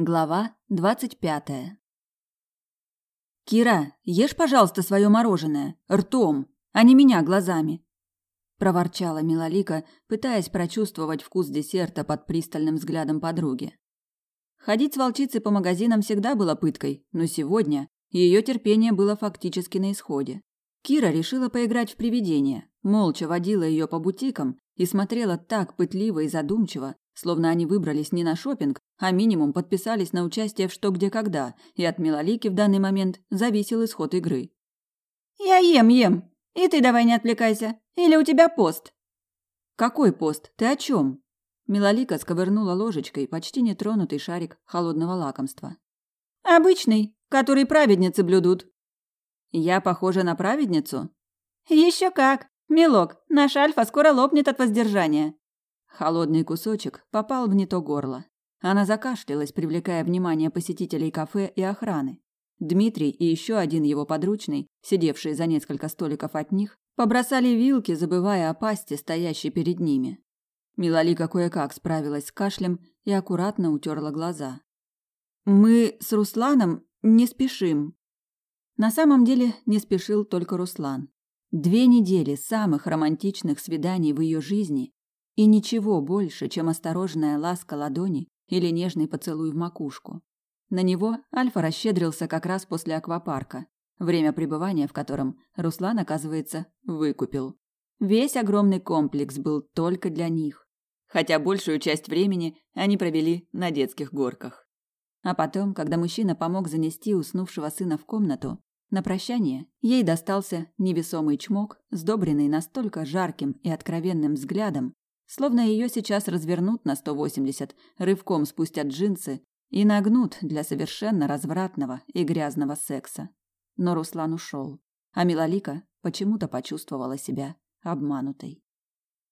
Глава двадцать пятая. «Кира, ешь, пожалуйста, свое мороженое. Ртом, а не меня глазами!» Проворчала Милолика, пытаясь прочувствовать вкус десерта под пристальным взглядом подруги. Ходить с волчицей по магазинам всегда было пыткой, но сегодня ее терпение было фактически на исходе. Кира решила поиграть в привидение, молча водила ее по бутикам и смотрела так пытливо и задумчиво, словно они выбрались не на шопинг, а минимум подписались на участие в «Что, где, когда», и от Милолики в данный момент зависел исход игры. «Я ем, ем. И ты давай не отвлекайся. Или у тебя пост?» «Какой пост? Ты о чем?» Милолика сковырнула ложечкой почти нетронутый шарик холодного лакомства. «Обычный, который праведницы блюдут». «Я похожа на праведницу?» «Еще как! Милок, наш Альфа скоро лопнет от воздержания». Холодный кусочек попал в не то горло. Она закашлялась, привлекая внимание посетителей кафе и охраны. Дмитрий и еще один его подручный, сидевшие за несколько столиков от них, побросали вилки, забывая о пасте, стоящей перед ними. Милолика кое-как справилась с кашлем и аккуратно утерла глаза. «Мы с Русланом не спешим». На самом деле не спешил только Руслан. Две недели самых романтичных свиданий в ее жизни и ничего больше, чем осторожная ласка ладони или нежный поцелуй в макушку. На него Альфа расщедрился как раз после аквапарка, время пребывания в котором Руслан, оказывается, выкупил. Весь огромный комплекс был только для них, хотя большую часть времени они провели на детских горках. А потом, когда мужчина помог занести уснувшего сына в комнату, на прощание ей достался невесомый чмок, сдобренный настолько жарким и откровенным взглядом, Словно ее сейчас развернут на 180, рывком спустят джинсы и нагнут для совершенно развратного и грязного секса. Но Руслан ушел, а Милолика почему-то почувствовала себя обманутой.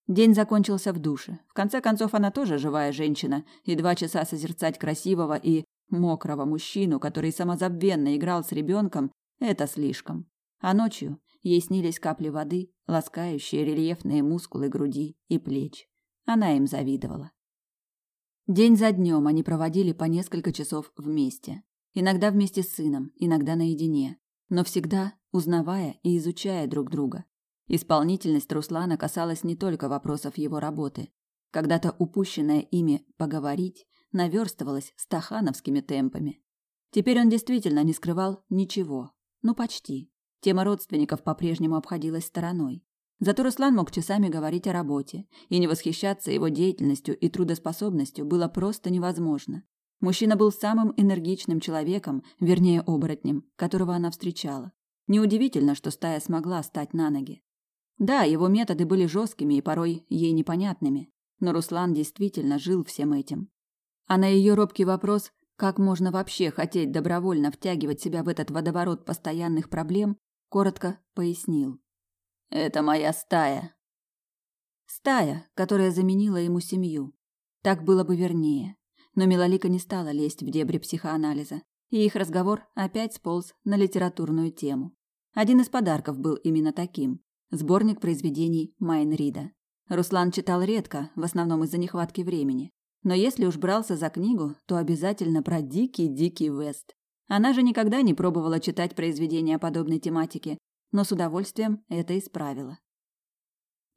День закончился в душе. В конце концов, она тоже живая женщина, и два часа созерцать красивого и мокрого мужчину, который самозабвенно играл с ребенком, это слишком. А ночью Ей снились капли воды, ласкающие рельефные мускулы груди и плеч. Она им завидовала. День за днем они проводили по несколько часов вместе. Иногда вместе с сыном, иногда наедине. Но всегда узнавая и изучая друг друга. Исполнительность Руслана касалась не только вопросов его работы. Когда-то упущенное ими «поговорить» наверстывалось стахановскими темпами. Теперь он действительно не скрывал ничего. Ну, почти. Тема родственников по-прежнему обходилась стороной. Зато Руслан мог часами говорить о работе, и не восхищаться его деятельностью и трудоспособностью было просто невозможно. Мужчина был самым энергичным человеком, вернее, оборотнем, которого она встречала. Неудивительно, что стая смогла стать на ноги. Да, его методы были жесткими и порой ей непонятными, но Руслан действительно жил всем этим. А на ее робкий вопрос, как можно вообще хотеть добровольно втягивать себя в этот водоворот постоянных проблем, коротко пояснил. Это моя стая. Стая, которая заменила ему семью. Так было бы вернее. Но Милолика не стала лезть в дебри психоанализа, и их разговор опять сполз на литературную тему. Один из подарков был именно таким сборник произведений Майн Рида. Руслан читал редко, в основном из-за нехватки времени. Но если уж брался за книгу, то обязательно про дикий-дикий Вест. Она же никогда не пробовала читать произведения подобной тематики, но с удовольствием это исправила.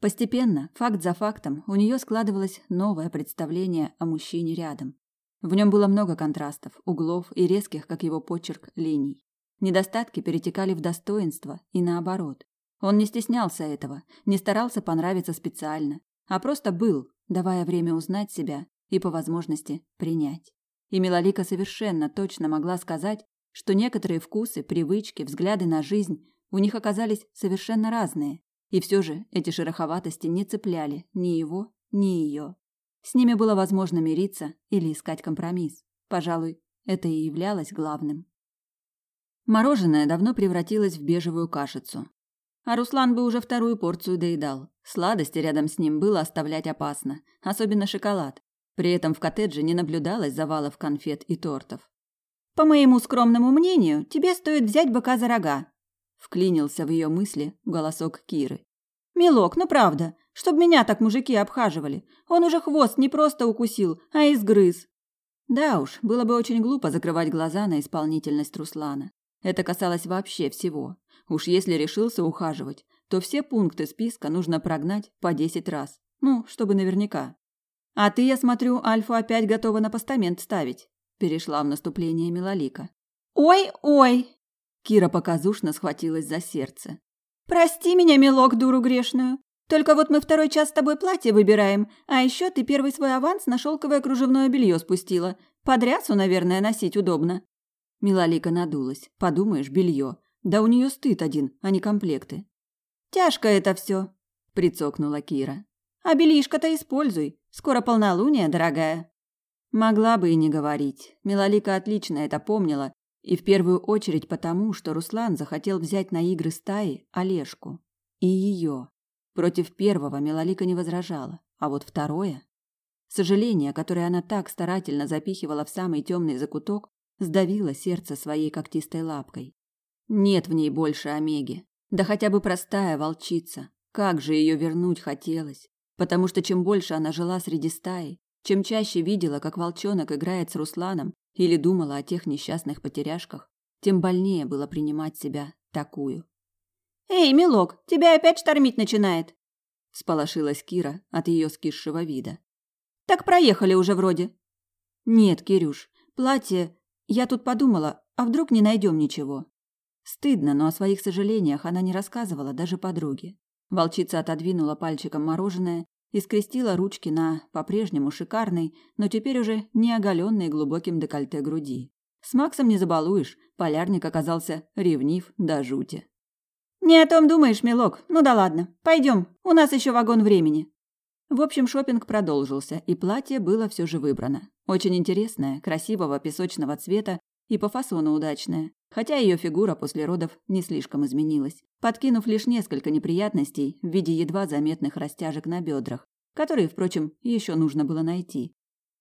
Постепенно, факт за фактом, у нее складывалось новое представление о мужчине рядом. В нем было много контрастов, углов и резких, как его почерк, линий. Недостатки перетекали в достоинство и наоборот. Он не стеснялся этого, не старался понравиться специально, а просто был, давая время узнать себя и по возможности принять. И Милолика совершенно точно могла сказать, что некоторые вкусы, привычки, взгляды на жизнь у них оказались совершенно разные. И все же эти шероховатости не цепляли ни его, ни ее. С ними было возможно мириться или искать компромисс. Пожалуй, это и являлось главным. Мороженое давно превратилось в бежевую кашицу. А Руслан бы уже вторую порцию доедал. Сладости рядом с ним было оставлять опасно, особенно шоколад. При этом в коттедже не наблюдалось завалов конфет и тортов. По моему скромному мнению, тебе стоит взять быка за рога, вклинился в ее мысли голосок Киры. Милок, ну правда, чтоб меня так мужики обхаживали. Он уже хвост не просто укусил, а изгрыз. Да уж, было бы очень глупо закрывать глаза на исполнительность Руслана. Это касалось вообще всего. Уж если решился ухаживать, то все пункты списка нужно прогнать по десять раз. Ну, чтобы наверняка. А ты, я смотрю, Альфу опять готова на постамент ставить. Перешла в наступление Милолика. Ой-ой! Кира показушно схватилась за сердце. Прости меня, милок, дуру грешную. Только вот мы второй час с тобой платье выбираем, а еще ты первый свой аванс на шелковое кружевное белье спустила. Подрясу, наверное, носить удобно. Милолика надулась. Подумаешь, белье. Да у нее стыд один, а не комплекты. Тяжко это все, прицокнула Кира. А белишко-то используй. Скоро полнолуние, дорогая. Могла бы и не говорить. Милолика отлично это помнила, и в первую очередь потому, что Руслан захотел взять на игры стаи Олежку и ее. Против первого Милолика не возражала, а вот второе... Сожаление, которое она так старательно запихивала в самый темный закуток, сдавило сердце своей когтистой лапкой. Нет в ней больше Омеги. Да хотя бы простая волчица. Как же ее вернуть хотелось. Потому что чем больше она жила среди стаи, чем чаще видела, как волчонок играет с Русланом или думала о тех несчастных потеряшках, тем больнее было принимать себя такую. «Эй, милок, тебя опять штормить начинает!» Сполошилась Кира от ее скисшего вида. «Так проехали уже вроде». «Нет, Кирюш, платье... Я тут подумала, а вдруг не найдем ничего?» Стыдно, но о своих сожалениях она не рассказывала даже подруге. Волчица отодвинула пальчиком мороженое и скрестила ручки на по-прежнему шикарной, но теперь уже не оголенной глубоким декольте груди. С Максом не забалуешь, полярник оказался ревнив до жути. Не о том думаешь, милок. Ну да ладно. Пойдем, у нас еще вагон времени. В общем, шопинг продолжился, и платье было все же выбрано. Очень интересное, красивого песочного цвета и по фасону удачное, хотя ее фигура после родов не слишком изменилась, подкинув лишь несколько неприятностей в виде едва заметных растяжек на бедрах, которые, впрочем, еще нужно было найти.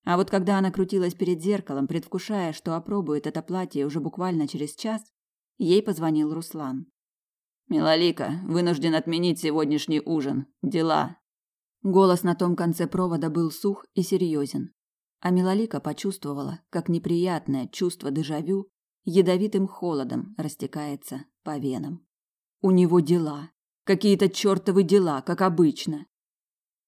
А вот когда она крутилась перед зеркалом, предвкушая, что опробует это платье уже буквально через час, ей позвонил Руслан. «Милолика, вынужден отменить сегодняшний ужин. Дела». Голос на том конце провода был сух и серьезен. А Милолика почувствовала, как неприятное чувство дежавю ядовитым холодом растекается по венам. У него дела. Какие-то чертовы дела, как обычно.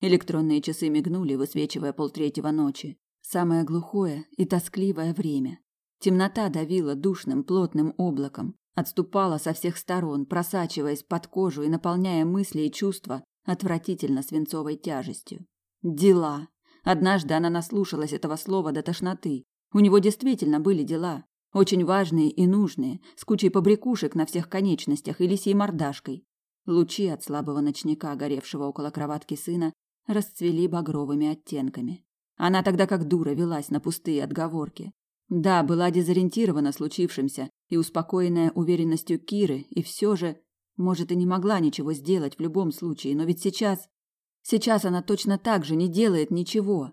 Электронные часы мигнули, высвечивая полтретьего ночи. Самое глухое и тоскливое время. Темнота давила душным плотным облаком, отступала со всех сторон, просачиваясь под кожу и наполняя мысли и чувства отвратительно свинцовой тяжестью. Дела. Однажды она наслушалась этого слова до тошноты. У него действительно были дела, очень важные и нужные, с кучей побрякушек на всех конечностях и лисьей мордашкой. Лучи от слабого ночника, горевшего около кроватки сына, расцвели багровыми оттенками. Она тогда как дура велась на пустые отговорки. Да, была дезориентирована случившимся и успокоенная уверенностью Киры, и все же, может, и не могла ничего сделать в любом случае, но ведь сейчас... Сейчас она точно так же не делает ничего.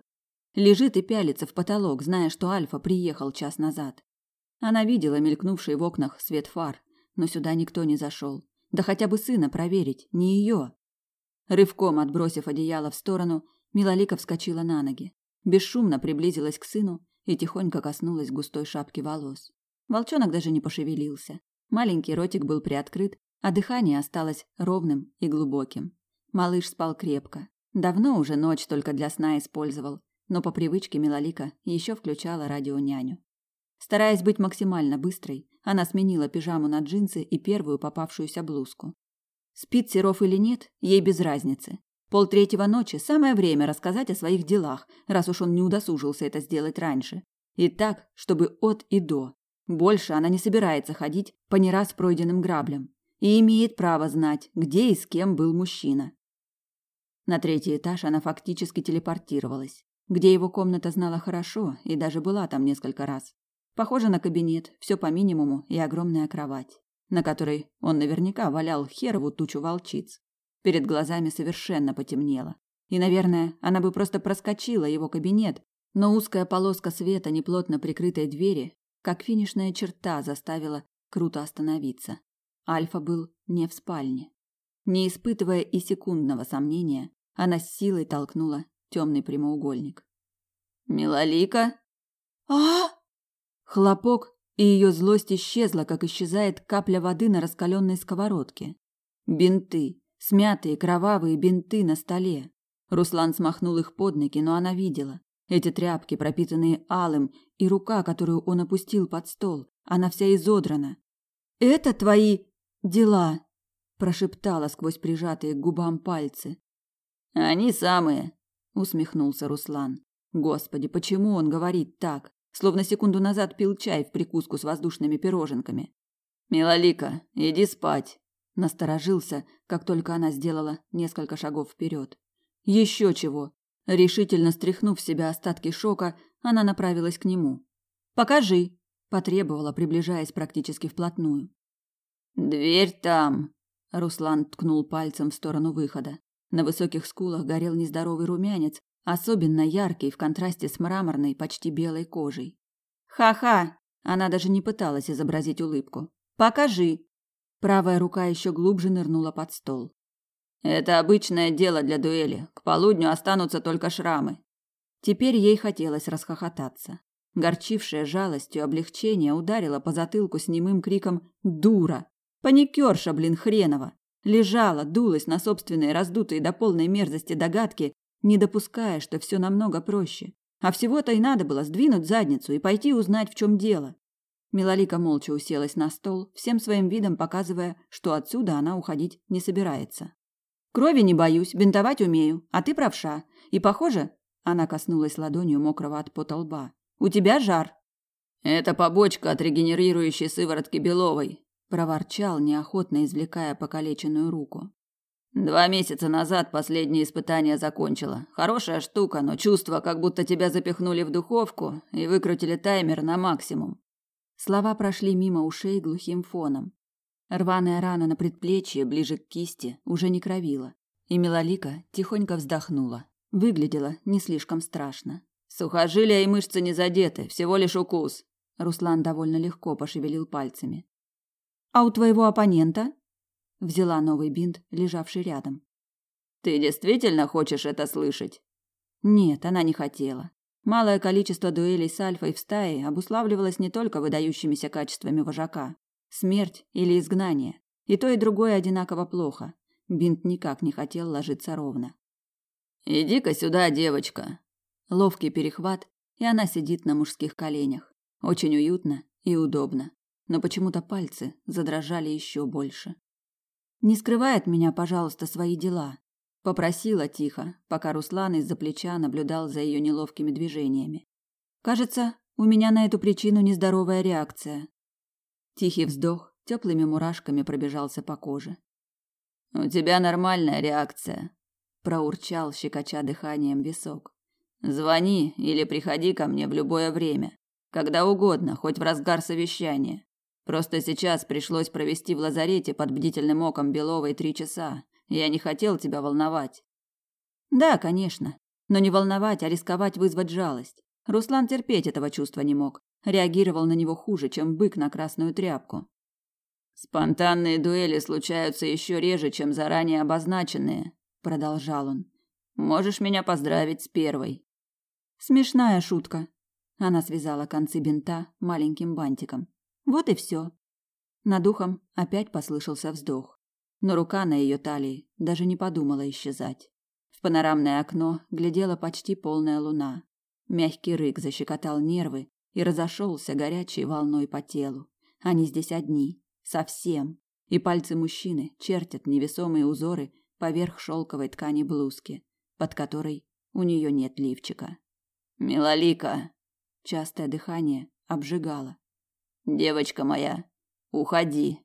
Лежит и пялится в потолок, зная, что Альфа приехал час назад. Она видела мелькнувший в окнах свет фар, но сюда никто не зашел. Да хотя бы сына проверить, не ее. Рывком отбросив одеяло в сторону, Милолика вскочила на ноги. Бесшумно приблизилась к сыну и тихонько коснулась густой шапки волос. Волчонок даже не пошевелился. Маленький ротик был приоткрыт, а дыхание осталось ровным и глубоким. Малыш спал крепко. Давно уже ночь только для сна использовал, но по привычке Милолика еще включала радионяню. Стараясь быть максимально быстрой, она сменила пижаму на джинсы и первую попавшуюся блузку. Спит Серов или нет, ей без разницы. Пол третьего ночи – самое время рассказать о своих делах, раз уж он не удосужился это сделать раньше. И так, чтобы от и до. Больше она не собирается ходить по не раз пройденным граблям. И имеет право знать, где и с кем был мужчина. На третий этаж она фактически телепортировалась. Где его комната знала хорошо и даже была там несколько раз. Похоже на кабинет, все по минимуму и огромная кровать, на которой он наверняка валял херову тучу волчиц. Перед глазами совершенно потемнело. И, наверное, она бы просто проскочила его кабинет, но узкая полоска света неплотно прикрытой двери, как финишная черта, заставила круто остановиться. Альфа был не в спальне. Не испытывая и секундного сомнения, она с силой толкнула темный прямоугольник. «Милолика?» А? Хлопок, и ее злость исчезла, как исчезает капля воды на раскаленной сковородке. Бинты, смятые кровавые бинты на столе. Руслан смахнул их под ноги, но она видела. Эти тряпки, пропитанные алым, и рука, которую он опустил под стол, она вся изодрана. «Это твои дела», – прошептала сквозь прижатые к губам пальцы. «Они самые», – усмехнулся Руслан. «Господи, почему он говорит так? Словно секунду назад пил чай в прикуску с воздушными пироженками». «Милолика, иди спать», – насторожился, как только она сделала несколько шагов вперед. Еще чего. Решительно стряхнув в себя остатки шока, она направилась к нему. «Покажи», – потребовала, приближаясь практически вплотную. «Дверь там», – Руслан ткнул пальцем в сторону выхода. На высоких скулах горел нездоровый румянец, особенно яркий в контрасте с мраморной, почти белой кожей. «Ха-ха!» – она даже не пыталась изобразить улыбку. «Покажи!» Правая рука еще глубже нырнула под стол. Это обычное дело для дуэли. К полудню останутся только шрамы. Теперь ей хотелось расхохотаться. Горчившая жалостью облегчение ударило по затылку с немым криком «Дура!» Паникерша, блин, хренова! Лежала, дулась на собственные раздутые до полной мерзости догадки, не допуская, что все намного проще. А всего-то и надо было сдвинуть задницу и пойти узнать, в чем дело. Милолика молча уселась на стол, всем своим видом показывая, что отсюда она уходить не собирается. Крови не боюсь, бинтовать умею, а ты правша. И похоже, она коснулась ладонью мокрого от пота лба. У тебя жар. Это побочка от регенерирующей сыворотки Беловой, проворчал, неохотно извлекая покалеченную руку. Два месяца назад последнее испытание закончила. Хорошая штука, но чувство, как будто тебя запихнули в духовку и выкрутили таймер на максимум. Слова прошли мимо ушей глухим фоном. Рваная рана на предплечье, ближе к кисти, уже не кровила, и Милолика тихонько вздохнула. Выглядела не слишком страшно. Сухожилия и мышцы не задеты, всего лишь укус. Руслан довольно легко пошевелил пальцами. А у твоего оппонента? Взяла новый бинт, лежавший рядом. Ты действительно хочешь это слышать? Нет, она не хотела. Малое количество дуэлей с альфой в стае обуславливалось не только выдающимися качествами вожака, Смерть или изгнание. И то, и другое одинаково плохо. Бинт никак не хотел ложиться ровно. «Иди-ка сюда, девочка!» Ловкий перехват, и она сидит на мужских коленях. Очень уютно и удобно. Но почему-то пальцы задрожали еще больше. «Не скрывай от меня, пожалуйста, свои дела», – попросила тихо, пока Руслан из-за плеча наблюдал за ее неловкими движениями. «Кажется, у меня на эту причину нездоровая реакция. Тихий вздох теплыми мурашками пробежался по коже. У тебя нормальная реакция, проурчал, щекоча дыханием висок. Звони или приходи ко мне в любое время, когда угодно, хоть в разгар совещания. Просто сейчас пришлось провести в лазарете под бдительным оком Беловой три часа. Я не хотел тебя волновать. Да, конечно, но не волновать, а рисковать вызвать жалость. Руслан терпеть этого чувства не мог реагировал на него хуже, чем бык на красную тряпку. Спонтанные дуэли случаются еще реже, чем заранее обозначенные, продолжал он. Можешь меня поздравить с первой. Смешная шутка. Она связала концы бинта маленьким бантиком. Вот и все. Над ухом опять послышался вздох, но рука на ее талии даже не подумала исчезать. В панорамное окно глядела почти полная луна. Мягкий рык защекотал нервы, и разошелся горячей волной по телу. Они здесь одни, совсем. И пальцы мужчины чертят невесомые узоры поверх шелковой ткани блузки, под которой у нее нет лифчика. Милолика, частое дыхание обжигало. Девочка моя, уходи.